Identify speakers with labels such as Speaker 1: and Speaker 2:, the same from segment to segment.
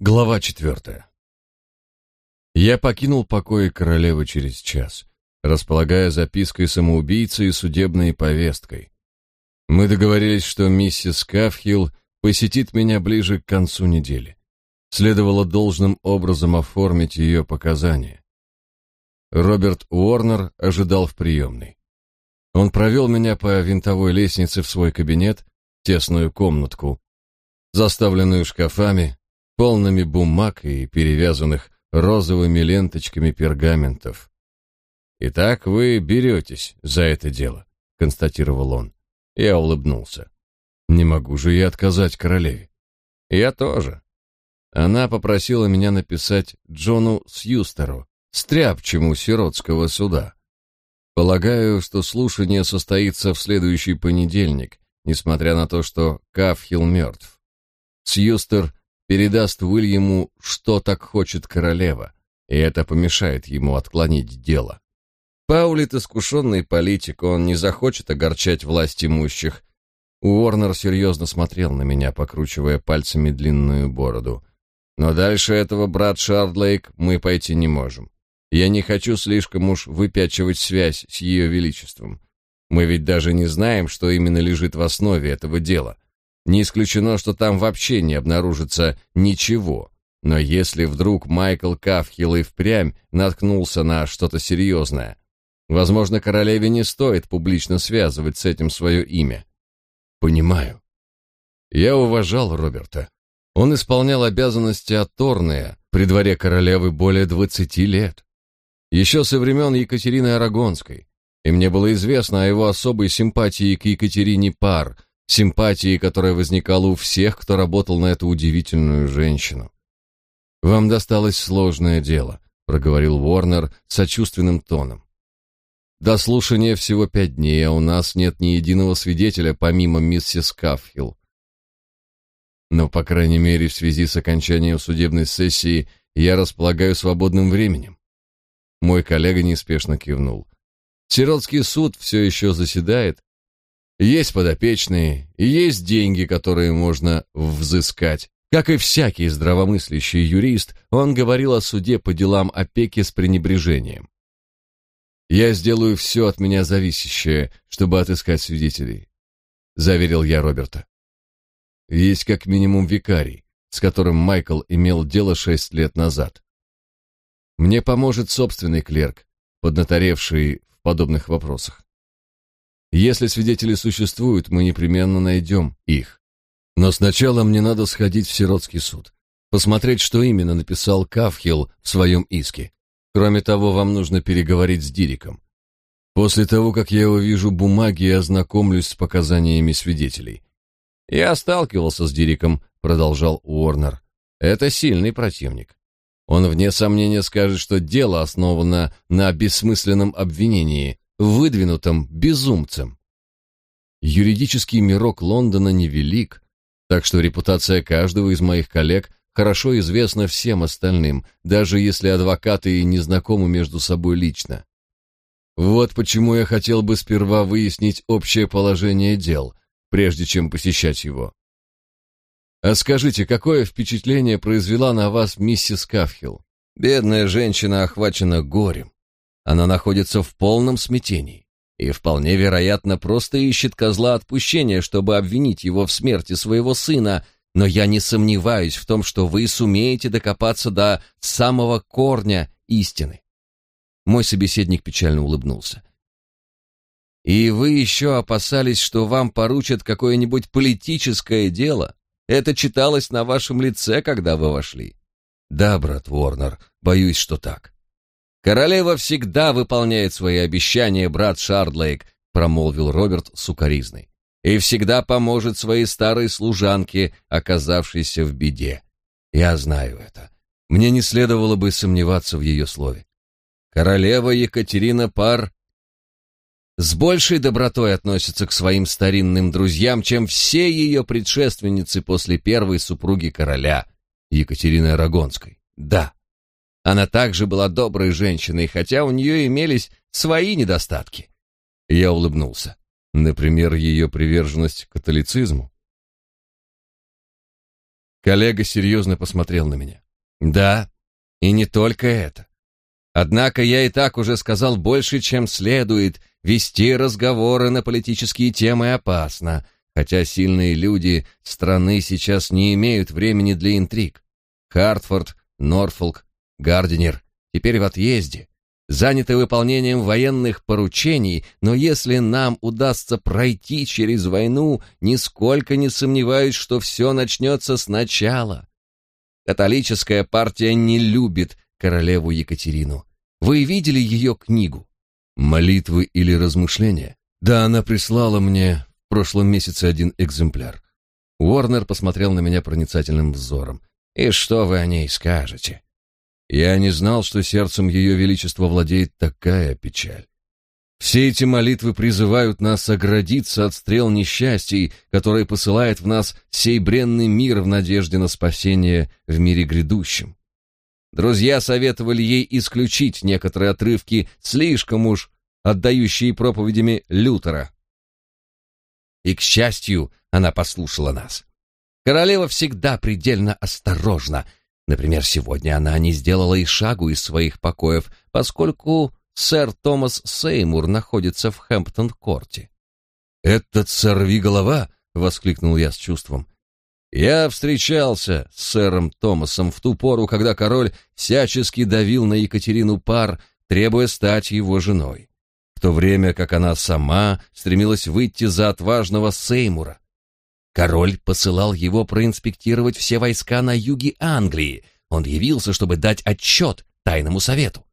Speaker 1: Глава четвертая. Я покинул покои королевы через час, располагая запиской самоубийцы и судебной повесткой. Мы договорились, что миссис Кафхилл посетит меня ближе к концу недели. Следовало должным образом оформить ее показания. Роберт Уорнер ожидал в приемной. Он провел меня по винтовой лестнице в свой кабинет, тесную комнатку, заставленную шкафами, полными бумаг и перевязанных розовыми ленточками пергаментов. «Итак, вы беретесь за это дело», — констатировал он. Я улыбнулся. «Не могу же я отказать королеве». «Я тоже». Она попросила меня написать Джону Сьюстеру, стряпчему сиротского суда. Полагаю, что слушание состоится в следующий понедельник, несмотря на то, что Кафхил мертв. Сьюстер передаст Уильяму, что так хочет королева, и это помешает ему отклонить дело. Паулит искушенный политик, он не захочет огорчать власть имущих. Уорнер серьезно смотрел на меня, покручивая пальцами длинную бороду. Но дальше этого, брат Шардлейк, мы пойти не можем. Я не хочу слишком уж выпячивать связь с ее величеством. Мы ведь даже не знаем, что именно лежит в основе этого дела. Не исключено, что там вообще не обнаружится ничего. Но если вдруг Майкл Кафхилл и впрямь наткнулся на что-то серьезное, возможно, королеве не стоит публично связывать с этим свое имя. Понимаю. Я уважал Роберта. Он исполнял обязанности Аторная при дворе королевы более двадцати лет. Еще со времен Екатерины Арагонской. И мне было известно о его особой симпатии к Екатерине Пар – симпатии, которая возникала у всех, кто работал на эту удивительную женщину. «Вам досталось сложное дело», — проговорил Уорнер сочувственным тоном. «До слушания всего пять дней, а у нас нет ни единого свидетеля, помимо миссис Кафхилл. Но, по крайней мере, в связи с окончанием судебной сессии я располагаю свободным временем». Мой коллега неспешно кивнул. Сиротский суд все еще заседает, есть подопечные, и есть деньги, которые можно взыскать. Как и всякий здравомыслящий юрист, он говорил о суде по делам опеки с пренебрежением. «Я сделаю все от меня зависящее, чтобы отыскать свидетелей», — заверил я Роберта. «Есть как минимум викарий, с которым Майкл имел дело шесть лет назад. Мне поможет собственный клерк, поднаторевший в подобных вопросах. Если свидетели существуют, мы непременно найдем их. Но сначала мне надо сходить в сиротский суд, посмотреть, что именно написал Кавхил в своем иске. Кроме того, вам нужно переговорить с Дириком. После того, как я увижу бумаги и ознакомлюсь с показаниями свидетелей. Я сталкивался с Дириком, продолжал Уорнер. Это сильный противник. Он вне сомнения скажет, что дело основано на бессмысленном обвинении, выдвинутым безумцем. Юридический мирок Лондона невелик, так что репутация каждого из моих коллег хорошо известна всем остальным, даже если адвокаты и не знакомы между собой лично. Вот почему я хотел бы сперва выяснить общее положение дел, прежде чем посещать его. А скажите, какое впечатление произвела на вас миссис Кафхилл? Бедная женщина охвачена горем. Она находится в полном смятении и вполне вероятно просто ищет козла отпущения, чтобы обвинить его в смерти своего сына, но я не сомневаюсь в том, что вы сумеете докопаться до самого корня истины. Мой собеседник печально улыбнулся. И вы еще опасались, что вам поручат какое-нибудь политическое дело? Это читалось на вашем лице, когда вы вошли. Да, брат Ворнер, боюсь, что так. Королева всегда выполняет свои обещания, брат Шардлейк, промолвил Роберт сукоризной. И всегда поможет своей старой служанке, оказавшейся в беде. Я знаю это. Мне не следовало бы сомневаться в ее слове. Королева Екатерина Пар с большей добротой относится к своим старинным друзьям, чем все ее предшественницы после первой супруги короля, Екатерины Арагонской. Да, она также была доброй женщиной, хотя у нее имелись свои недостатки. Я улыбнулся. Например, ее приверженность католицизму. Коллега серьезно посмотрел на меня. Да, и не только это. Однако я и так уже сказал больше, чем следует. Вести разговоры на политические темы опасно, хотя сильные люди страны сейчас не имеют времени для интриг. Хартфорд, Норфолк, Гардинер теперь в отъезде, заняты выполнением военных поручений, но если нам удастся пройти через войну, нисколько не сомневаюсь, что все начнется сначала. Католическая партия не любит королеву Екатерину. Вы видели ее книгу? Молитвы или размышления? Да, она прислала мне в прошлом месяце один экземпляр. Уорнер посмотрел на меня проницательным взором. И что вы о ней скажете? Я не знал, что сердцем ее величества владеет такая печаль. Все эти молитвы призывают нас оградиться от стрел несчастий, которые посылает в нас сей бренный мир в надежде на спасение в мире грядущем. Друзья советовали ей исключить некоторые отрывки, слишком уж отдающие проповедями Лютера. И, к счастью, она послушала нас. Королева всегда предельно осторожна. Например, сегодня она не сделала и шагу из своих покоев, поскольку сэр Томас Сеймур находится в Хэмптон-корте. «Этот сорви-голова!» — воскликнул я с чувством. «Я встречался с сэром Томасом в ту пору, когда король всячески давил на Екатерину пар, требуя стать его женой, в то время как она сама стремилась выйти за отважного Сеймура. Король посылал его проинспектировать все войска на юге Англии. Он явился, чтобы дать отчет тайному совету.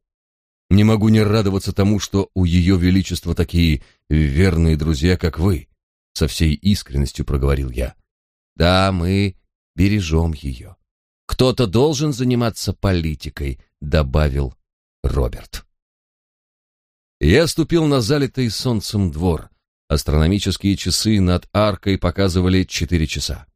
Speaker 1: Не могу не радоваться тому, что у ее величества такие верные друзья, как вы, со всей искренностью проговорил я. Да, мы бережем ее. Кто-то должен заниматься политикой, добавил Роберт. Я ступил на залитый солнцем двор. Астрономические часы над аркой показывали четыре часа.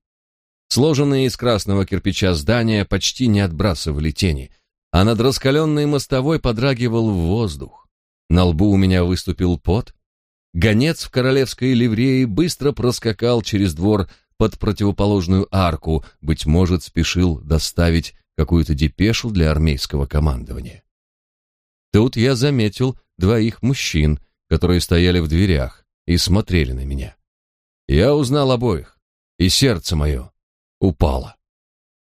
Speaker 1: Сложенные из красного кирпича здания почти не отбрасывали тени, а над раскаленной мостовой подрагивал воздух. На лбу у меня выступил пот. Гонец в королевской ливреи быстро проскакал через двор под противоположную арку, быть может, спешил доставить какую-то депешу для армейского командования. Тут я заметил двоих мужчин, которые стояли в дверях и смотрели на меня. Я узнал обоих, и сердце мое упало.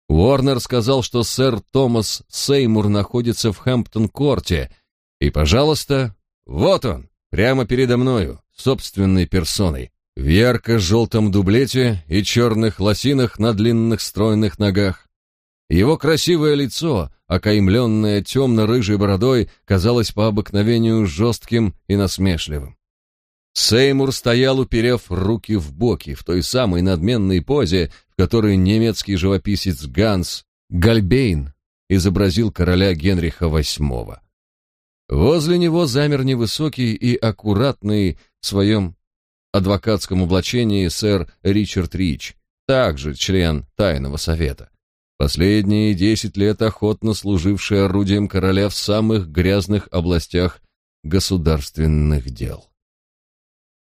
Speaker 1: Уорнер сказал, что сэр Томас Сеймур находится в Хэмптон-корте, и, пожалуйста, вот он, прямо передо мною, собственной персоной, в ярко-желтом дублете и черных лосинах на длинных стройных ногах. Его красивое лицо, окаймленное темно-рыжей бородой, казалось по обыкновению жестким и насмешливым. Сеймур стоял, уперев руки в боки, в той самой надменной позе, в которой немецкий живописец Ганс Гальбейн изобразил короля Генриха VIII. Возле него замер невысокий и аккуратный в своем адвокатском облачении сэр Ричард Рич, также член Тайного Совета. Последние десять лет охотно служивший орудием короля в самых грязных областях государственных дел.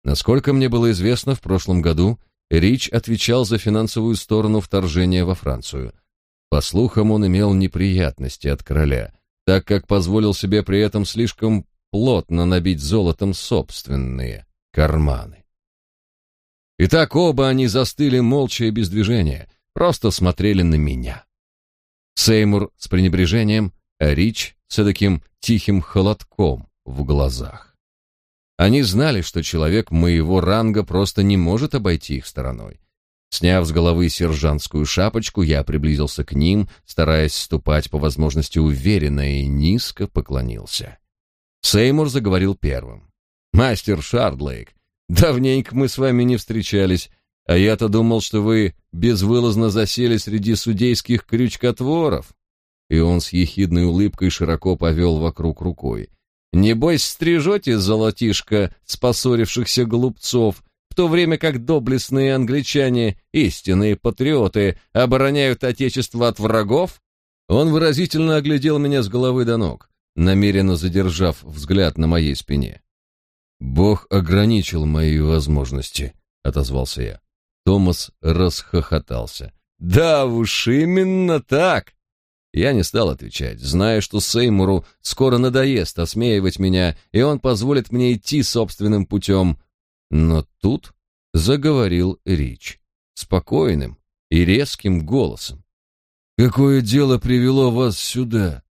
Speaker 1: Насколько мне было известно, в прошлом году Рич отвечал за финансовую сторону вторжения во Францию. По слухам, он имел неприятности от короля, так как позволил себе при этом слишком плотно набить золотом собственные карманы. Итак, оба они застыли молча и без движения, просто смотрели на меня. Сеймур с пренебрежением, а Рич с таким тихим холодком в глазах. Они знали, что человек моего ранга просто не может обойти их стороной. Сняв с головы сержантскую шапочку, я приблизился к ним, стараясь ступать по возможности уверенно и низко поклонился. Сеймур заговорил первым. «Мастер Шардлейк, давненько мы с вами не встречались, а я-то думал, что вы безвылазно засели среди судейских крючкотворов». И он с ехидной улыбкой широко повел вокруг рукой. Небось, стрижете золотишко с поссорившихся глупцов, в то время как доблестные англичане, истинные патриоты, обороняют отечество от врагов? Он выразительно оглядел меня с головы до ног, намеренно задержав взгляд на моей спине. Бог ограничил мои возможности, отозвался я. Томас расхохотался. Да уж именно так. Я не стал отвечать, зная, что Сеймуру скоро надоест осмеивать меня, и он позволит мне идти собственным путем. Но тут заговорил Рич, спокойным и резким голосом. «Какое дело привело вас сюда?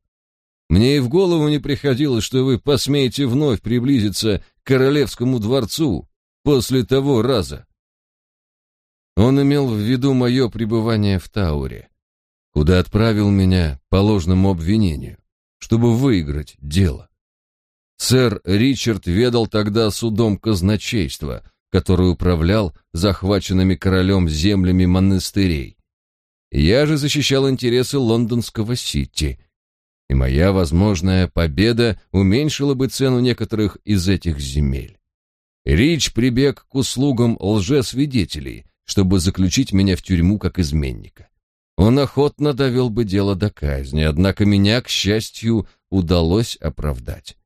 Speaker 1: Мне и в голову не приходило, что вы посмеете вновь приблизиться к королевскому дворцу после того раза». Он имел в виду мое пребывание в Тауре куда отправил меня по ложному обвинению, чтобы выиграть дело. Сэр Ричард ведал тогда судом казначейства, который управлял захваченными королем землями монастырей. Я же защищал интересы лондонского Сити, и моя возможная победа уменьшила бы цену некоторых из этих земель. Рич прибег к услугам лжесвидетелей, чтобы заключить меня в тюрьму как изменника. Он охотно довел бы дело до казни, однако меня, к счастью, удалось оправдать.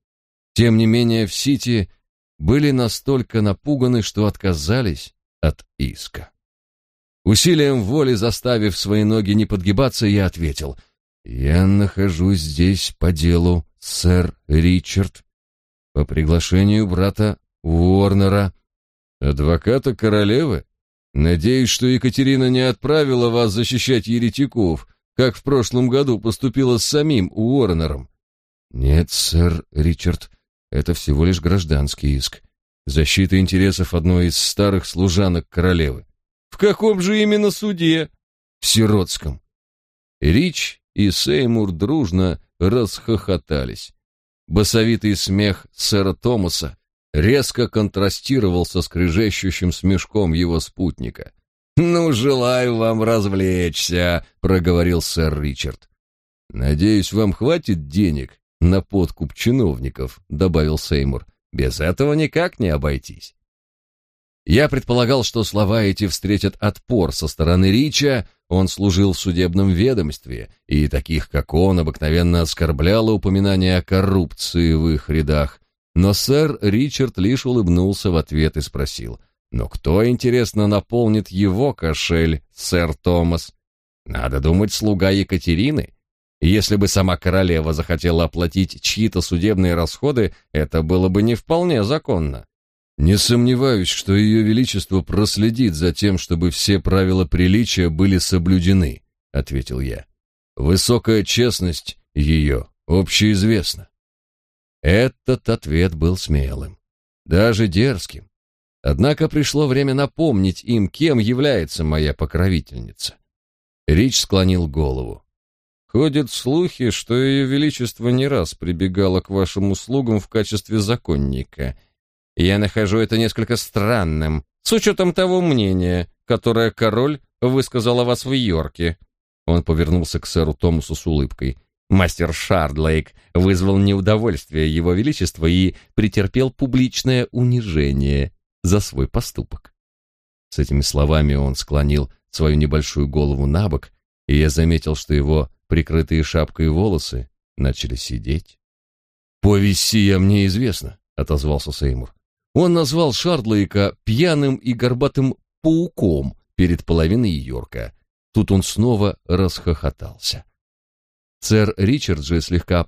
Speaker 1: Тем не менее, в Сити были настолько напуганы, что отказались от иска. Усилием воли заставив свои ноги не подгибаться, я ответил, «Я нахожусь здесь по делу, сэр Ричард, по приглашению брата Уорнера, адвоката королевы. Надеюсь, что Екатерина не отправила вас защищать еретиков, как в прошлом году поступила с самим Уорнером. Нет, сэр Ричард, это всего лишь гражданский иск. Защита интересов одной из старых служанок королевы. В каком же именно суде? В Сиротском. Рич и Сеймур дружно расхохотались. Басовитый смех сэра Томаса резко контрастировал со скрежещущим смешком его спутника. «Ну, желаю вам развлечься», — проговорил сэр Ричард. «Надеюсь, вам хватит денег на подкуп чиновников», — добавил Сеймур. «Без этого никак не обойтись». Я предполагал, что слова эти встретят отпор со стороны Рича, он служил в судебном ведомстве, и таких, как он, обыкновенно оскорбляло упоминание о коррупции в их рядах, но сэр Ричард лишь улыбнулся в ответ и спросил, «Но кто, интересно, наполнит его кошель, сэр Томас? Надо думать, слуга Екатерины. Если бы сама королева захотела оплатить чьи-то судебные расходы, это было бы не вполне законно». «Не сомневаюсь, что ее величество проследит за тем, чтобы все правила приличия были соблюдены», — ответил я. «Высокая честность ее общеизвестна». Этот ответ был смелым, даже дерзким. Однако пришло время напомнить им, кем является моя покровительница. Рич склонил голову. Ходят слухи, что ее величество не раз прибегало к вашим услугам в качестве законника. Я нахожу это несколько странным, с учетом того мнения, которое король высказал о вас в Йорке. Он повернулся к сэру Томасу с улыбкой. Мастер Шардлейк вызвал неудовольствие его величества и претерпел публичное унижение за свой поступок. С этими словами он склонил свою небольшую голову на бок, и я заметил, что его прикрытые шапкой волосы начали сидеть. «Повесть сия мне известна», — отозвался Сеймур. Он назвал Шардлейка пьяным и горбатым пауком перед половиной Йорка. Тут он снова расхохотался. Сэр Ричард же слегка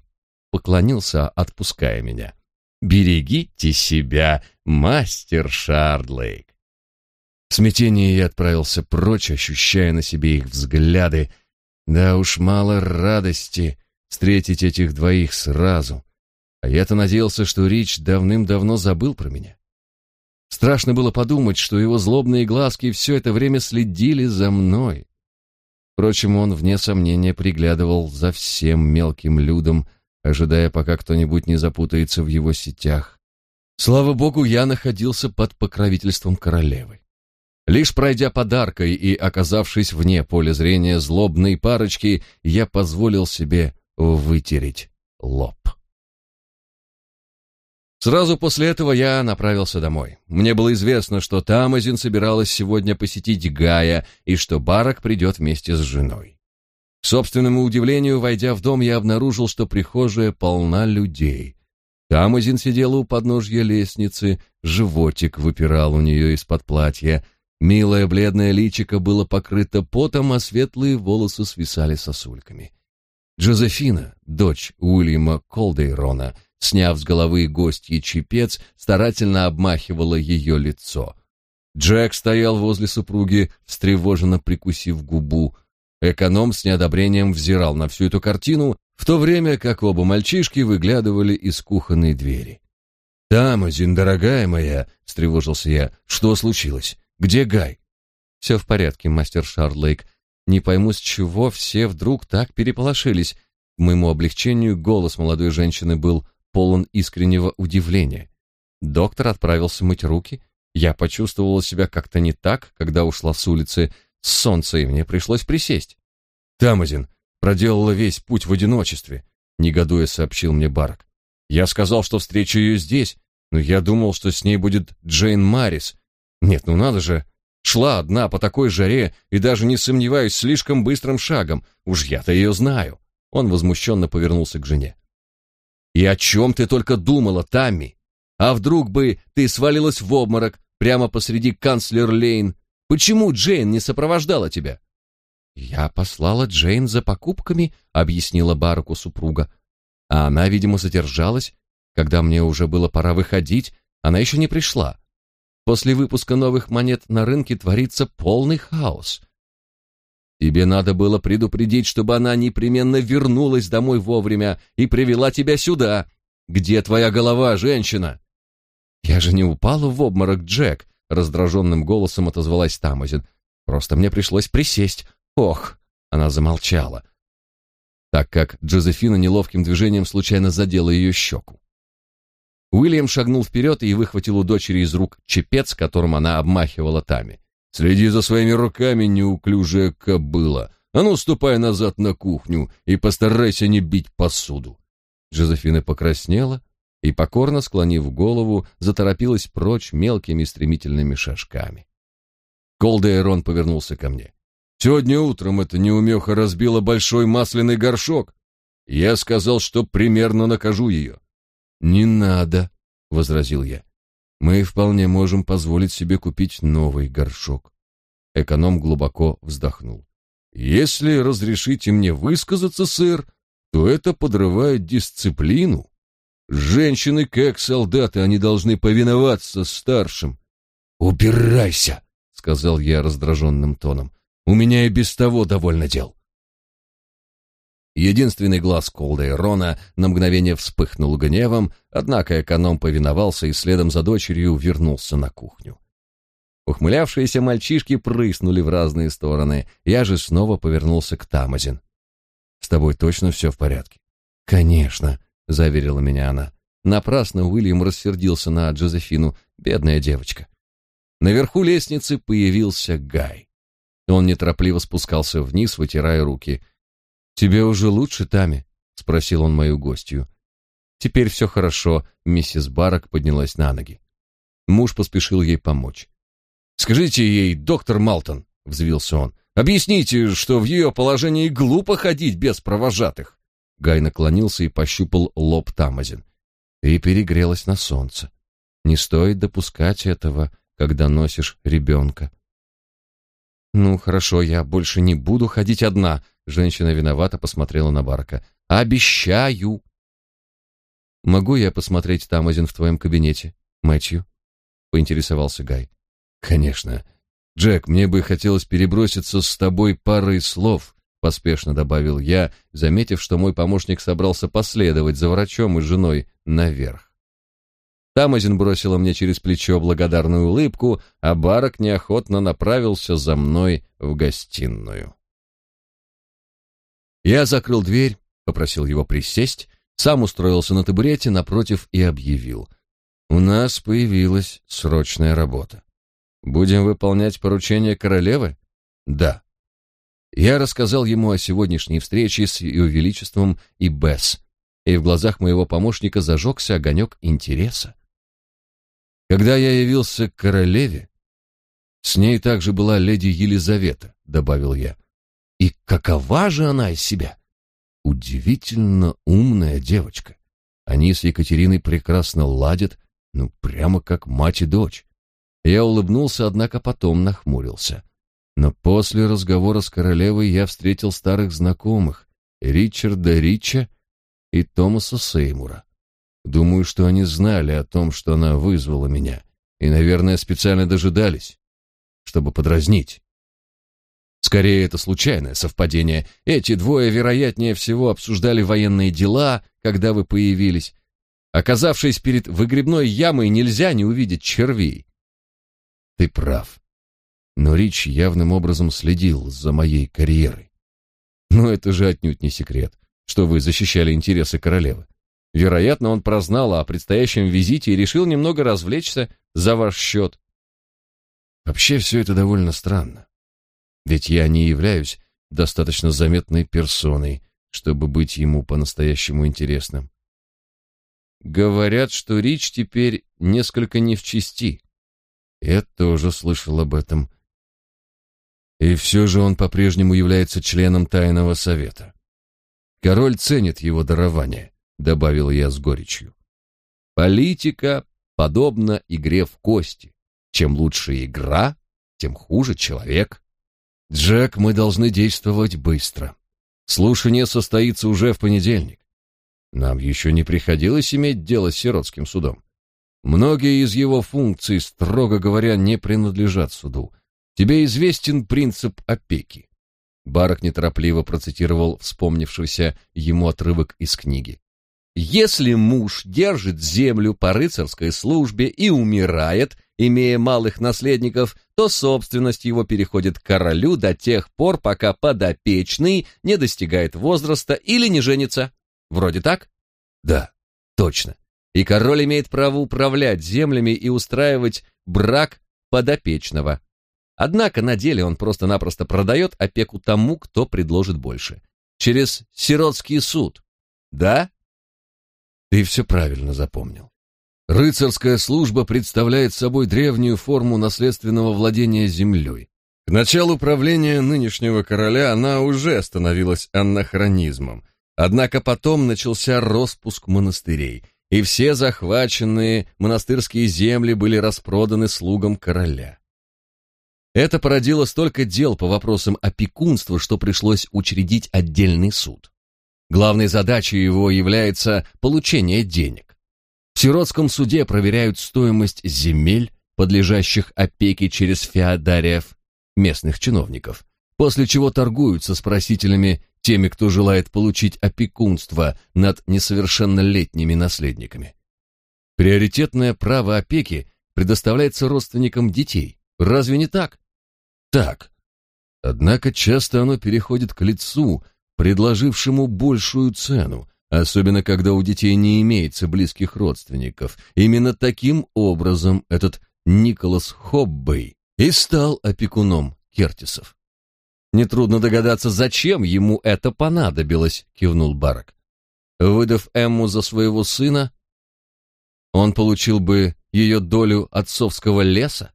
Speaker 1: поклонился, отпуская меня. «Берегите себя, мастер Шардлейк!» В смятении я отправился прочь, ощущая на себе их взгляды. Да уж мало радости встретить этих двоих сразу. А я-то надеялся, что Рич давным-давно забыл про меня. Страшно было подумать, что его злобные глазки все это время следили за мной. Впрочем, он, вне сомнения, приглядывал за всем мелким людом, ожидая, пока кто-нибудь не запутается в его сетях. Слава богу, я находился под покровительством королевы. Лишь пройдя подаркой и оказавшись вне поля зрения злобной парочки, я позволил себе вытереть лоб. Сразу после этого я направился домой. Мне было известно, что Тамазин собиралась сегодня посетить Гая и что Барак придет вместе с женой. К собственному удивлению, войдя в дом, я обнаружил, что прихожая полна людей. Тамазин сидела у подножья лестницы, животик выпирал у нее из-под платья. Милое бледное личико было покрыто потом, а светлые волосы свисали сосульками. Джозефина, дочь Уильяма Колдейрона, сняв с головы гостьи чепец, старательно обмахивала ее лицо. Джек стоял возле супруги, встревоженно прикусив губу. Эконом с неодобрением взирал на всю эту картину, в то время как оба мальчишки выглядывали из кухонной двери. «Тамазин, дорогая моя!» — встревожился я. «Что случилось? Где Гай?»
Speaker 2: «Все в порядке, мастер Шарлейк. Не пойму, с чего все вдруг так переполошились. К моему облегчению голос молодой женщины был полон искреннего удивления. Доктор отправился мыть руки. Я почувствовала себя как-то не так, когда ушла с улицы с солнца, и мне пришлось присесть.
Speaker 1: Тамазин проделала весь путь в одиночестве, негодуя сообщил мне Барк. Я сказал, что встречу ее здесь, но я думал, что с ней будет Джейн Марис. Нет, ну надо же, Шла одна по такой жаре и даже не сомневаюсь, слишком быстрым шагом. Уж я-то ее знаю. Он возмущенно повернулся к жене. И о чем ты только думала, Тамми? А вдруг бы ты свалилась в обморок прямо посреди канцлер-лейн? Почему Джейн не сопровождала тебя?
Speaker 2: Я послала Джейн за покупками, объяснила Бараку супруга. А она, видимо, задержалась. Когда мне уже было пора выходить, она еще не пришла. После выпуска новых монет на рынке творится полный хаос. Тебе надо было предупредить, чтобы она непременно вернулась домой вовремя и привела тебя сюда. Где твоя голова, женщина? Я же не упала в обморок, Джек, раздраженным голосом отозвалась Тамазин. Просто мне пришлось присесть. Ох, она замолчала, так как Джозефина неловким движением случайно задела ее щеку. Уильям шагнул вперед и выхватил у дочери из рук чепец, которым она обмахивала Тами. «Следи за своими руками, неуклюжая кобыла. А ну, ступай назад на кухню и постарайся не бить посуду». Джозефина покраснела и, покорно склонив голову, заторопилась прочь мелкими стремительными шажками. Колдейрон повернулся ко мне. «Сегодня утром эта неумеха разбила большой масляный горшок. Я сказал, что примерно накажу ее. «Не надо», — возразил я. «Мы вполне можем позволить себе купить новый горшок». Эконом глубоко вздохнул. «Если разрешите мне высказаться, сэр, то это подрывает дисциплину. Женщины, как солдаты, они должны повиноваться старшим». «Убирайся!» — сказал я раздраженным тоном. «У меня и без того довольно дел». Единственный глаз Колда и Рона на мгновение вспыхнул гневом, однако эконом повиновался и следом за дочерью вернулся на кухню. Ухмылявшиеся мальчишки прыснули в разные стороны. Я же снова повернулся к Тамазин. «С тобой точно все в порядке?» «Конечно», — заверила меня она. Напрасно Уильям рассердился на Джозефину, бедная девочка. Наверху лестницы появился Гай. Он неторопливо спускался вниз, вытирая руки — «Тебе уже лучше, Тами?» — спросил он мою гостью. «Теперь все хорошо», — миссис Барак поднялась на ноги. Муж поспешил ей помочь. «Скажите ей, доктор Малтон», — взвился он, — «объясните, что в ее положении глупо ходить без провожатых». Гай наклонился и пощупал лоб Тамазин. «Ты перегрелась на солнце. Не стоит допускать этого, когда носишь ребенка». «Ну, хорошо, я больше не буду ходить одна», Женщина виновато посмотрела на Барка. Обещаю. Могу я посмотреть Тамазин в твоем кабинете, Мэтью? поинтересовался Гай. Конечно. Джек, мне бы хотелось переброситься с тобой парой слов, поспешно добавил я, заметив, что мой помощник собрался последовать за врачом и женой наверх. Тамазин бросила мне через плечо благодарную улыбку, а Барак неохотно направился за мной в гостиную. Я закрыл дверь, попросил его присесть, сам устроился на табурете напротив и объявил. «У нас появилась срочная работа. Будем выполнять поручение королевы?» «Да». Я рассказал ему о сегодняшней встрече с Ее Величеством и Бесс, и в глазах моего помощника зажегся огонек интереса. Когда я явился к королеве, с ней также была леди Елизавета, добавил я. И какова же она из себя? Удивительно умная девочка. Они с Екатериной прекрасно ладят, ну, прямо как мать и дочь.
Speaker 1: Я улыбнулся, однако потом нахмурился. Но после разговора с королевой я встретил старых знакомых, Ричарда Рича и Томаса Сеймура. Думаю, что они знали о том, что она вызвала меня, и, наверное, специально дожидались, чтобы подразнить. Скорее, это случайное совпадение. Эти двое, вероятнее всего, обсуждали военные дела, когда вы появились. Оказавшись перед выгребной ямой, нельзя не увидеть червей. Ты прав. Но Рич явным образом следил за моей карьерой. Но это же отнюдь не секрет, что вы защищали интересы королевы. Вероятно, он прознал о предстоящем визите и решил немного развлечься за ваш счет. Вообще все это довольно странно. Ведь я не являюсь достаточно заметной персоной, чтобы быть ему по-настоящему интересным. Говорят, что Рич теперь несколько не в чести. Я тоже слышал об этом. И все же он по-прежнему является членом тайного совета. Король ценит его дарование, добавил я с горечью. Политика подобна игре в кости. Чем лучше игра, тем хуже человек. Джек, мы должны действовать быстро. Слушание состоится уже в понедельник. Нам еще не приходилось иметь дело с сиротским судом. Многие из его функций, строго говоря, не принадлежат суду. Тебе известен принцип опеки. Барак неторопливо процитировал вспомнившийся ему отрывок из книги. Если муж держит землю по рыцарской службе и умирает, имея малых наследников, то собственность его переходит к королю до тех пор, пока подопечный не достигает возраста или не женится. Вроде так? Да, точно. И король имеет право управлять землями и устраивать брак подопечного. Однако на деле он просто-напросто продает опеку тому, кто предложит больше. Через сиротский суд. Да? Ты все правильно запомнил. Рыцарская служба представляет собой древнюю форму наследственного владения землей. К началу правления нынешнего короля она уже становилась анахронизмом. Однако потом начался распуск монастырей, и все захваченные монастырские земли были распроданы слугам короля. Это породило столько дел по вопросам опекунства, что пришлось учредить отдельный суд. Главной задачей его является получение денег. В сиротском суде проверяют стоимость земель, подлежащих опеке через феодариев, местных чиновников, после чего торгуются с просителями, теми, кто желает получить опекунство над несовершеннолетними наследниками. Приоритетное право опеки предоставляется родственникам детей. Разве не так? Так. Однако часто оно переходит к лицу, предложившему большую цену, особенно когда у детей не имеется близких родственников. Именно таким образом этот Николас Хоббей и стал опекуном Кертисов. Нетрудно догадаться, зачем ему это понадобилось, кивнул Барак. Выдав Эмму за своего сына, он получил бы ее долю отцовского леса,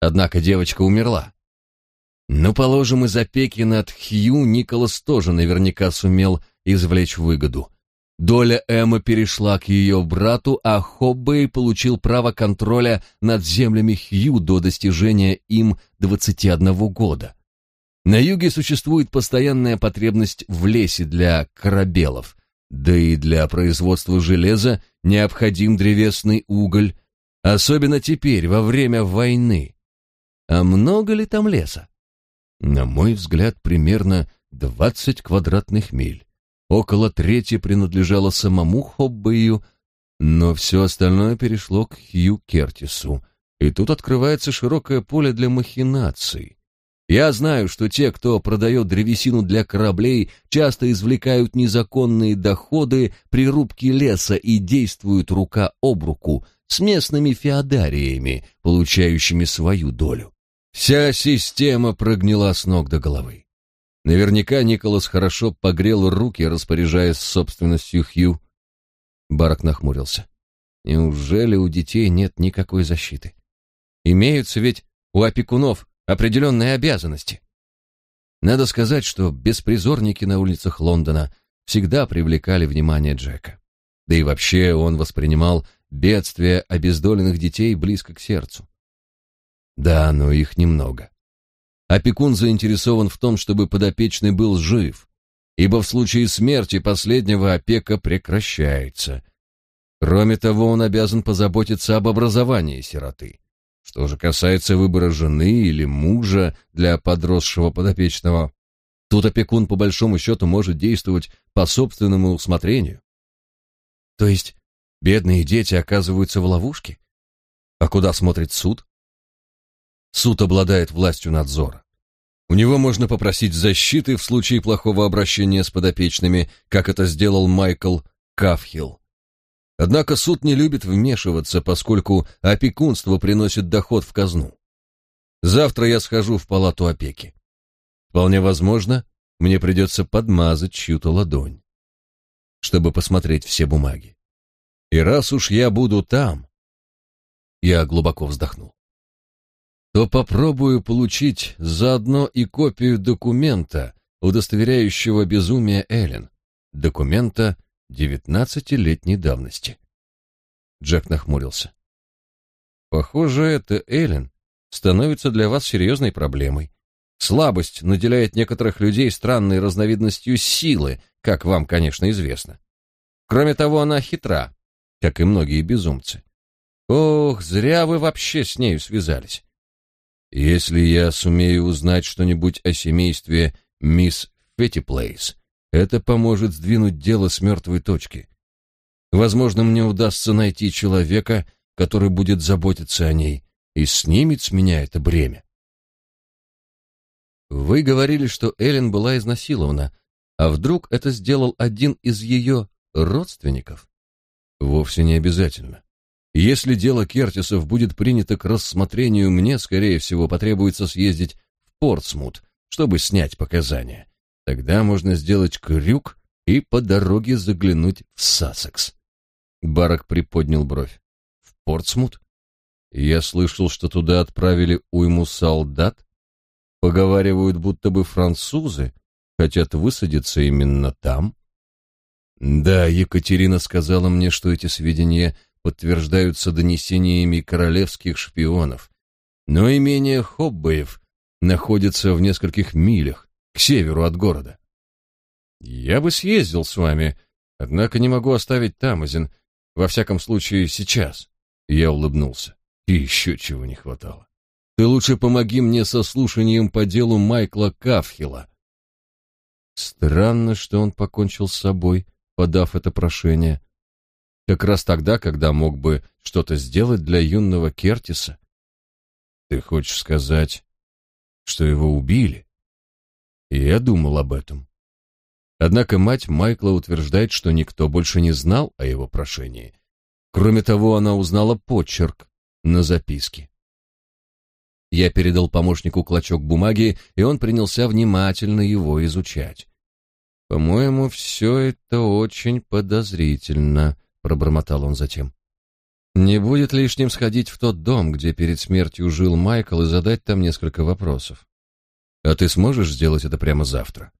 Speaker 1: однако девочка умерла. Ну, положим, из опеки над Хью Николас тоже наверняка сумел извлечь выгоду. Доля Эммы перешла к ее брату, а Хоббей получил право контроля над землями Хью до достижения им 21 года. На юге существует постоянная потребность в лесе для корабелов, да и для производства железа необходим древесный уголь, особенно теперь, во время войны. А много ли там леса? На мой взгляд, примерно 20 квадратных миль. Около трети принадлежало самому Хоббею, но все остальное перешло к Хью Кертису. И тут открывается широкое поле для махинаций. Я знаю, что те, кто продает древесину для кораблей, часто извлекают незаконные доходы при рубке леса и действуют рука об руку с местными феодариями, получающими свою долю. Вся система прогнила с ног до головы. Наверняка Николас хорошо погрел руки, распоряжаясь собственностью Хью. Барак нахмурился. Неужели у детей нет никакой защиты? Имеются ведь у опекунов определенные обязанности. Надо сказать, что беспризорники на улицах Лондона всегда привлекали внимание Джека. Да и вообще он воспринимал бедствие обездоленных детей близко к сердцу. Да, но их немного. Опекун заинтересован в том, чтобы подопечный был жив, ибо в случае смерти последнего опека прекращается. Кроме того, он обязан позаботиться об образовании сироты. Что же касается выбора жены или мужа для подросшего подопечного, тут опекун по большому счету может действовать по собственному усмотрению. То есть бедные дети оказываются в ловушке? А куда смотрит суд? Суд обладает властью надзора. У него можно попросить защиты в случае плохого обращения с подопечными, как это сделал Майкл Кафхилл. Однако суд не любит вмешиваться, поскольку опекунство приносит доход в казну. Завтра я схожу в палату опеки. Вполне возможно, мне придется подмазать чью-то ладонь, чтобы посмотреть все бумаги. И раз уж я буду там, я глубоко вздохнул то попробую получить заодно и копию документа, удостоверяющего безумие Эллен, документа девятнадцатилетней давности. Джек нахмурился. Похоже, это Эллен становится для вас серьезной проблемой. Слабость наделяет некоторых людей странной разновидностью силы, как вам, конечно, известно. Кроме того, она хитра, как и многие безумцы. Ох, зря вы вообще с нею связались. Если я сумею узнать что-нибудь о семействе мисс Феттиплейс, это поможет сдвинуть дело с мертвой точки. Возможно, мне удастся найти человека, который будет заботиться о ней и снимет с меня это бремя. Вы говорили, что Эллен была изнасилована, а вдруг это сделал один из ее родственников? Вовсе не обязательно. Если дело Кертисов будет принято к рассмотрению, мне, скорее всего, потребуется съездить в Портсмут, чтобы снять показания. Тогда можно сделать крюк и по дороге заглянуть в Сассекс. Барак приподнял бровь. В Портсмут? Я слышал, что туда отправили уйму солдат. Поговаривают, будто бы французы хотят высадиться именно там. Да, Екатерина сказала мне, что эти сведения подтверждаются донесениями королевских шпионов. Но имение Хоббеев находится в нескольких милях к северу от города. Я бы съездил с вами, однако не могу оставить Тамазин, во всяком случае сейчас. Я улыбнулся. И еще чего не хватало. Ты лучше помоги мне со слушанием по делу Майкла Кафхила. Странно, что он покончил с собой, подав это прошение. Как раз тогда, когда мог бы что-то сделать для юного Кертиса. Ты хочешь сказать, что его убили? И я думал об этом. Однако мать Майкла утверждает, что никто больше не знал о его прошении. Кроме того, она узнала почерк на записке. Я передал помощнику клочок бумаги, и он принялся внимательно его изучать. По-моему, все это очень подозрительно, пробормотал он затем. Не будет лишним сходить в тот дом, где перед смертью жил Майкл, и задать там несколько вопросов. А ты сможешь сделать это прямо завтра?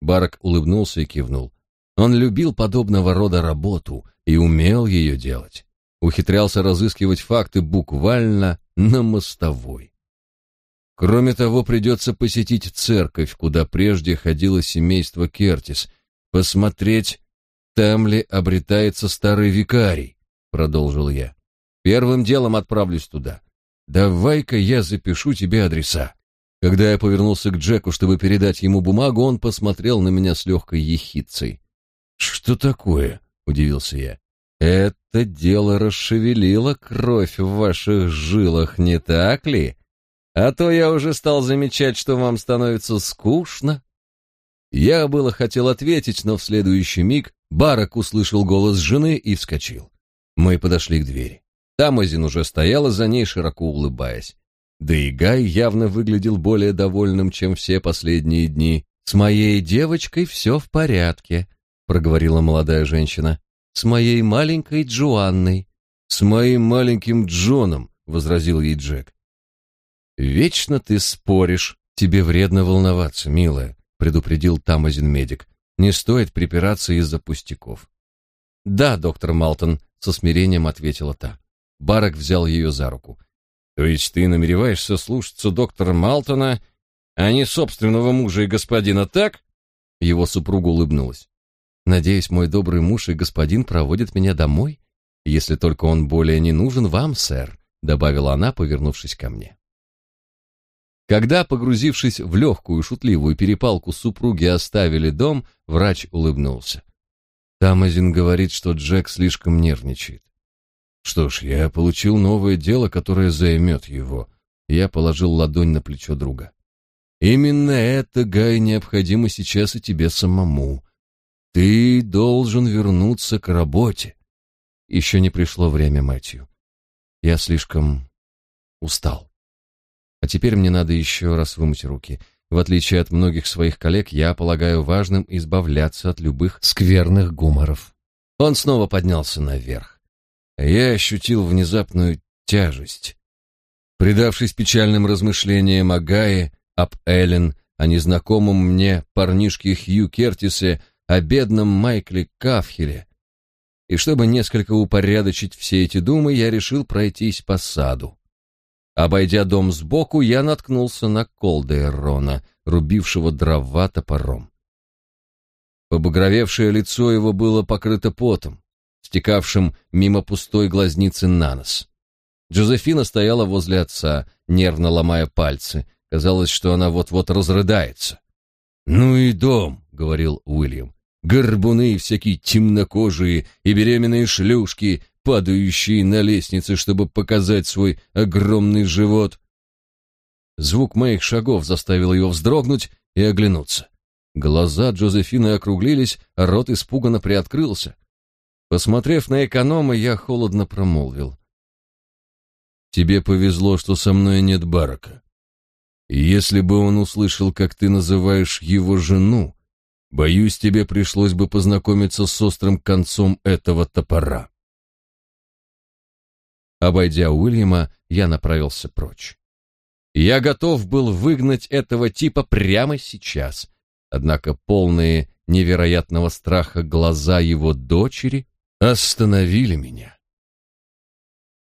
Speaker 1: Барак улыбнулся и кивнул. Он любил подобного рода работу и умел ее делать. Ухитрялся разыскивать факты буквально на мостовой. Кроме того, придется посетить церковь, куда прежде ходило семейство Кертис, посмотреть, там ли обретается старый викарий, продолжил я. Первым делом отправлюсь туда. Давай-ка я запишу тебе адреса. Когда я повернулся к Джеку, чтобы передать ему бумагу, он посмотрел на меня с легкой ехидцей. «Что такое?» — удивился я. «Это дело расшевелило кровь в ваших жилах, не так ли? А то я уже стал замечать, что вам становится скучно». Я было хотел ответить, но в следующий миг Барак услышал голос жены и вскочил. Мы подошли к двери. Тамазин уже стояла за ней, широко улыбаясь. Да и Гай явно выглядел более довольным, чем все последние дни. «С моей девочкой все в порядке», — проговорила молодая женщина. «С моей маленькой Джоанной». «С моим маленьким Джоном», — возразил ей Джек. «Вечно ты споришь. Тебе вредно волноваться, милая», — предупредил Тамазин медик. Не стоит припираться из-за пустяков. Да, доктор Малтон, со смирением ответила та. Барак взял ее за руку. То есть ты намереваешься слушаться доктора Малтона, а не собственного мужа и господина, так?
Speaker 2: Его супруга улыбнулась. Надеюсь, мой добрый муж и господин проводят меня домой, если только он более не нужен вам, сэр, добавила она, повернувшись ко мне. Когда, погрузившись в легкую шутливую перепалку, супруги оставили дом, врач улыбнулся. Тамазин говорит, что Джек слишком нервничает. Что ж, я получил новое дело, которое займет его. Я положил ладонь на плечо друга. Именно это, Гай, необходимо сейчас и тебе самому. Ты должен вернуться к работе. Еще не пришло время, Мэтью. Я слишком устал. А теперь мне надо еще раз вымыть руки. В отличие от многих своих коллег, я полагаю важным избавляться от любых скверных гуморов. Он снова поднялся наверх. Я ощутил внезапную тяжесть. Предавшись печальным размышлениям о Гае, об Эллен, о незнакомом мне парнишке Хью Кертисе, о бедном Майкле Кафхеле. И чтобы несколько упорядочить все эти думы, я решил пройтись по саду. Обойдя дом сбоку, я наткнулся на Колдейрона, рубившего дрова топором. Побагровевшее лицо его было покрыто потом стекавшим мимо пустой глазницы на нос. Джозефина стояла возле отца, нервно ломая пальцы. Казалось, что она вот-вот разрыдается. «Ну и дом», — говорил Уильям. «Горбуны всякие темнокожие и беременные шлюшки, падающие на лестнице, чтобы показать свой огромный живот». Звук моих шагов заставил ее вздрогнуть и оглянуться. Глаза Джозефины округлились, а рот испуганно приоткрылся. Посмотрев на эконома, я холодно промолвил. «Тебе повезло, что со мной нет барака. Если бы он услышал, как ты называешь его жену, боюсь, тебе пришлось бы познакомиться с острым концом этого топора». Обойдя Уильяма, я направился прочь. Я готов был выгнать этого типа прямо сейчас, однако полные невероятного страха глаза его дочери остановили меня.